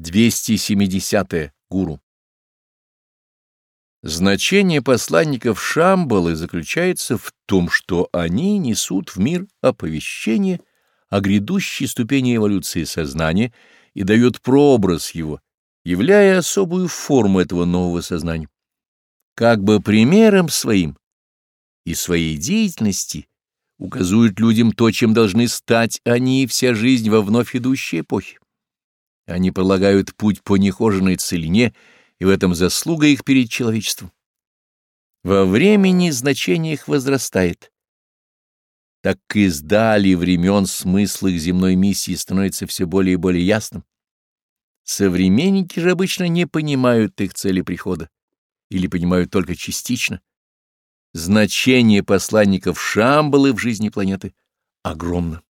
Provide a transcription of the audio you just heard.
270 гуру. Значение посланников Шамбалы заключается в том, что они несут в мир оповещение о грядущей ступени эволюции сознания и дают прообраз его, являя особую форму этого нового сознания. Как бы примером своим и своей деятельности указывают людям то, чем должны стать они и вся жизнь во вновь идущей эпохе. Они пролагают путь по нехоженной целине, и в этом заслуга их перед человечеством. Во времени значение их возрастает. Так из дали времен смысл их земной миссии становится все более и более ясным. Современники же обычно не понимают их цели прихода или понимают только частично. Значение посланников Шамбалы в жизни планеты огромно.